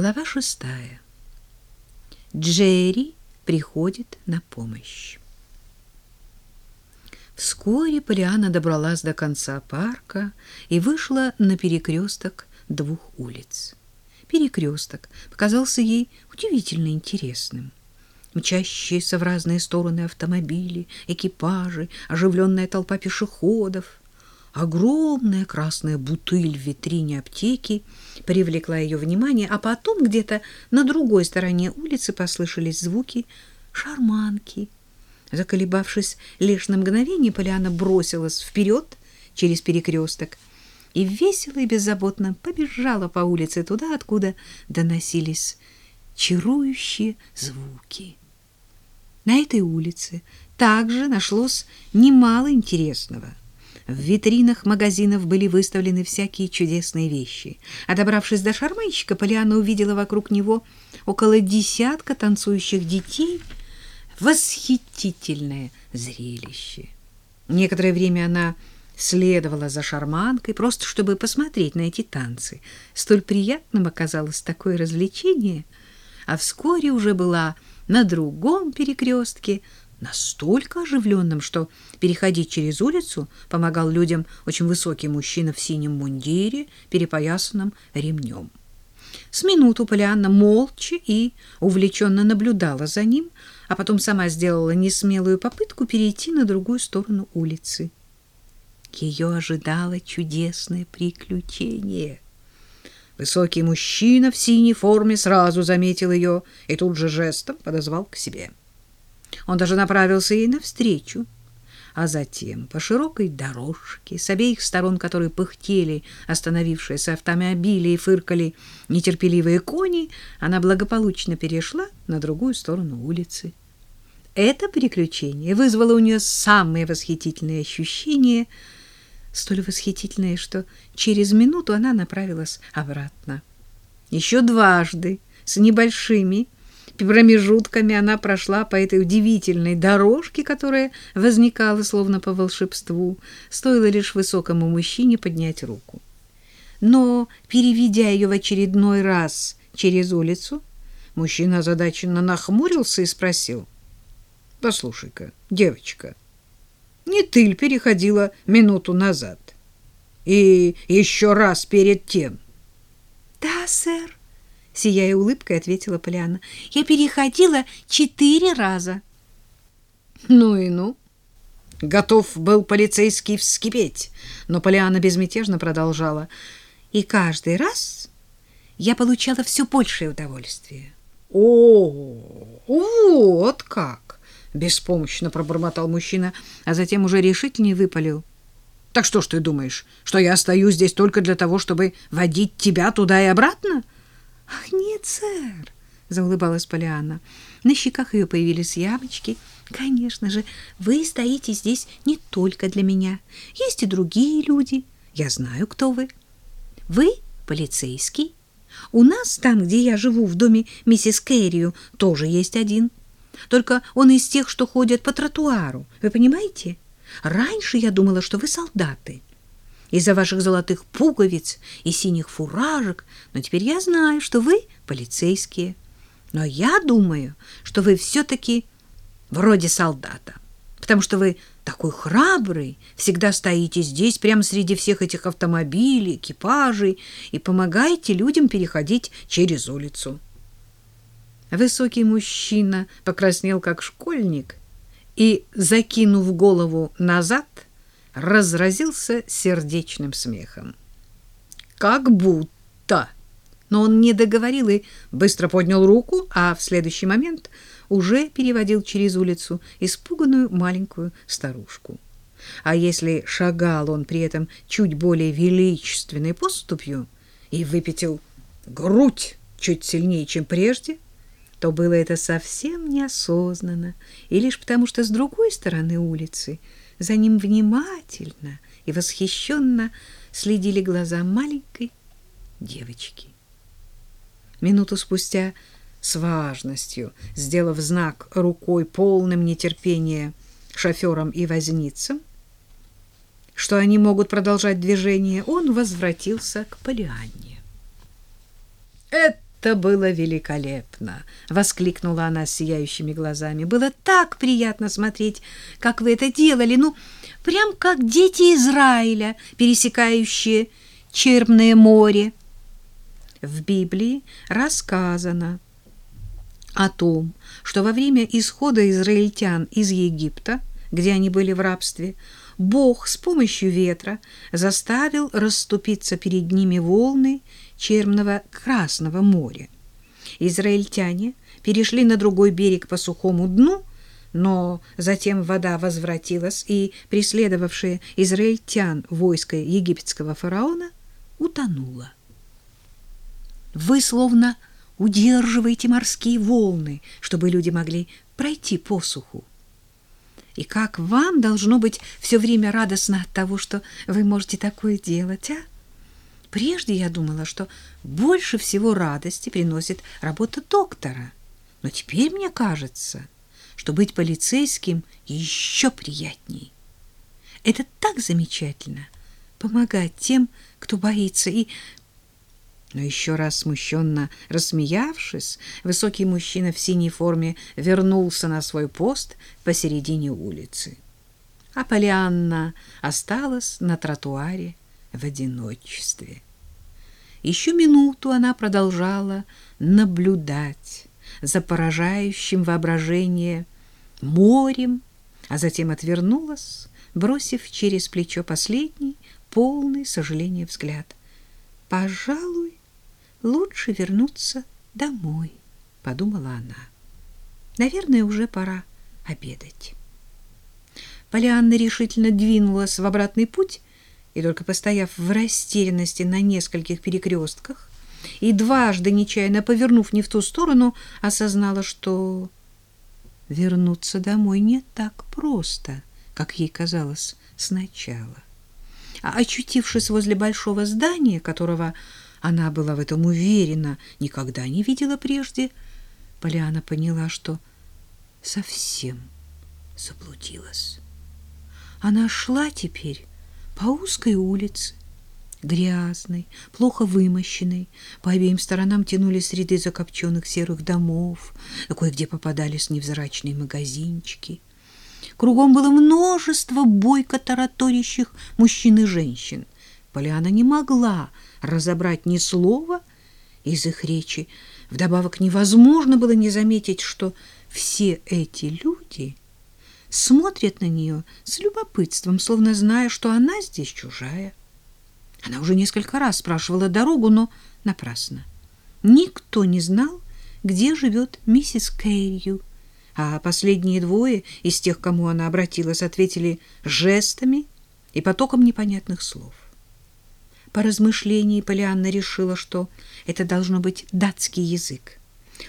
Глава шестая. Джерри приходит на помощь. Вскоре Полиана добралась до конца парка и вышла на перекресток двух улиц. Перекресток показался ей удивительно интересным. Мчащиеся в разные стороны автомобили, экипажи, оживленная толпа пешеходов. Огромная красная бутыль в витрине аптеки привлекла ее внимание, а потом где-то на другой стороне улицы послышались звуки шарманки. Заколебавшись лишь на мгновение, Поляна бросилась вперед через перекресток и весело и беззаботно побежала по улице туда, откуда доносились чарующие звуки. На этой улице также нашлось немало интересного. В витринах магазинов были выставлены всякие чудесные вещи. А добравшись до шарманщика, Полиана увидела вокруг него около десятка танцующих детей. Восхитительное зрелище. Некоторое время она следовала за шарманкой, просто чтобы посмотреть на эти танцы. Столь приятным оказалось такое развлечение, а вскоре уже была на другом перекрестке, настолько оживленным, что переходить через улицу помогал людям очень высокий мужчина в синем мундире, перепоясанном ремнем. С минуту Полианна молча и увлеченно наблюдала за ним, а потом сама сделала несмелую попытку перейти на другую сторону улицы. Ее ожидало чудесное приключение. Высокий мужчина в синей форме сразу заметил ее и тут же жестом подозвал к себе. Он даже направился ей навстречу, а затем по широкой дорожке, с обеих сторон которой пыхтели остановившиеся автомобили и фыркали нетерпеливые кони, она благополучно перешла на другую сторону улицы. Это приключение вызвало у нее самые восхитительные ощущения — столь восхитительное, что через минуту она направилась обратно. Еще дважды с небольшими промежутками она прошла по этой удивительной дорожке, которая возникала словно по волшебству, стоило лишь высокому мужчине поднять руку. Но, переведя ее в очередной раз через улицу, мужчина озадаченно нахмурился и спросил, «Послушай-ка, девочка, — не ты переходила минуту назад? И еще раз перед тем? — Да, сэр, — сияя улыбкой, ответила Поляна. — Я переходила четыре раза. — Ну и ну. Готов был полицейский вскипеть, но Поляна безмятежно продолжала. И каждый раз я получала все большее удовольствие. — О, вот как! беспомощно пробормотал мужчина, а затем уже решительнее выпалил. Так что ж ты думаешь, что я остаюсь здесь только для того, чтобы водить тебя туда и обратно? Ах, нет, сэр, заулыбалась Полианна. На щеках ее появились ямочки. Конечно же, вы стоите здесь не только для меня. Есть и другие люди. Я знаю, кто вы. Вы полицейский. У нас там, где я живу, в доме миссис Кэррию, тоже есть один. Только он из тех, что ходят по тротуару. Вы понимаете? Раньше я думала, что вы солдаты. Из-за ваших золотых пуговиц и синих фуражек. Но теперь я знаю, что вы полицейские. Но я думаю, что вы все-таки вроде солдата. Потому что вы такой храбрый, всегда стоите здесь, прямо среди всех этих автомобилей, экипажей, и помогаете людям переходить через улицу. Высокий мужчина покраснел, как школьник, и, закинув голову назад, разразился сердечным смехом. «Как будто!» Но он не договорил и быстро поднял руку, а в следующий момент уже переводил через улицу испуганную маленькую старушку. А если шагал он при этом чуть более величественной поступью и выпятил грудь чуть сильнее, чем прежде, то было это совсем неосознанно, и лишь потому, что с другой стороны улицы за ним внимательно и восхищенно следили глаза маленькой девочки. Минуту спустя, с важностью, сделав знак рукой полным нетерпения шоферам и возницам, что они могут продолжать движение, он возвратился к Полианне. «Это Это было великолепно, воскликнула она с сияющими глазами. Было так приятно смотреть, как вы это делали, ну, прям как дети Израиля, пересекающие Черное море. В Библии рассказано о том, что во время исхода израильтян из Египта, где они были в рабстве, Бог с помощью ветра заставил расступиться перед ними волны Черного Красного моря. Израильтяне перешли на другой берег по сухому дну, но затем вода возвратилась, и преследовавшее израильтян войско египетского фараона утонуло. Вы словно удерживаете морские волны, чтобы люди могли пройти по суху. И как вам должно быть все время радостно от того, что вы можете такое делать, а? Прежде я думала, что больше всего радости приносит работа доктора. Но теперь мне кажется, что быть полицейским еще приятней. Это так замечательно — помогать тем, кто боится, и но еще раз смущенно рассмеявшись, высокий мужчина в синей форме вернулся на свой пост посередине улицы. А Полианна осталась на тротуаре в одиночестве. Еще минуту она продолжала наблюдать за поражающим воображение морем, а затем отвернулась, бросив через плечо последний, полный сожаления взгляд. «Пожалуй, лучше вернуться домой, подумала она. Наверное, уже пора обедать. Полианна решительно двинулась в обратный путь и только постояв в растерянности на нескольких перекрестках и дважды нечаянно повернув не в ту сторону, осознала, что вернуться домой не так просто, как ей казалось сначала. А очутившись возле большого здания, которого она была в этом уверена, никогда не видела прежде. Поляна поняла, что совсем заблудилась. Она шла теперь по узкой улице, грязной, плохо вымощенной. По обеим сторонам тянулись ряды закопченных серых домов, кое-где попадались невзрачные магазинчики. Кругом было множество бойко тараторящих мужчин и женщин. Поляна не могла разобрать ни слова из их речи. Вдобавок невозможно было не заметить, что все эти люди смотрят на нее с любопытством, словно зная, что она здесь чужая. Она уже несколько раз спрашивала дорогу, но напрасно. Никто не знал, где живет миссис Кейрью, а последние двое из тех, кому она обратилась, ответили жестами и потоком непонятных слов. По размышлении Полианна решила, что это должно быть датский язык.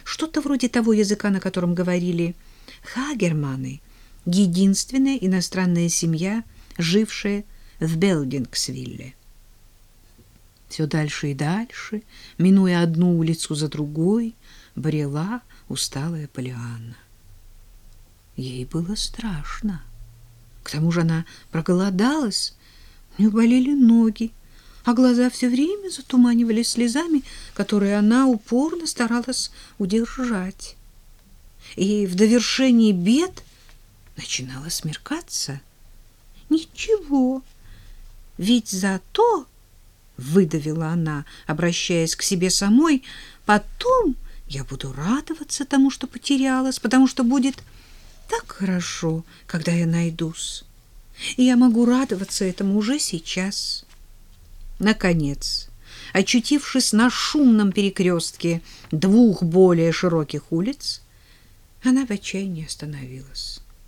Что-то вроде того языка, на котором говорили хагерманы, единственная иностранная семья, жившая в Белдингсвилле. Все дальше и дальше, минуя одну улицу за другой, брела усталая Полианна. Ей было страшно. К тому же она проголодалась, у нее болели ноги, а глаза все время затуманивались слезами, которые она упорно старалась удержать. И в довершении бед начинало смеркаться. Ничего, ведь зато, выдавила она, обращаясь к себе самой, потом я буду радоваться тому, что потерялась, потому что будет так хорошо, когда я найдусь. И я могу радоваться этому уже сейчас. Наконец, очутившись на шумном перекрестке двух более широких улиц, она в отчаянии остановилась.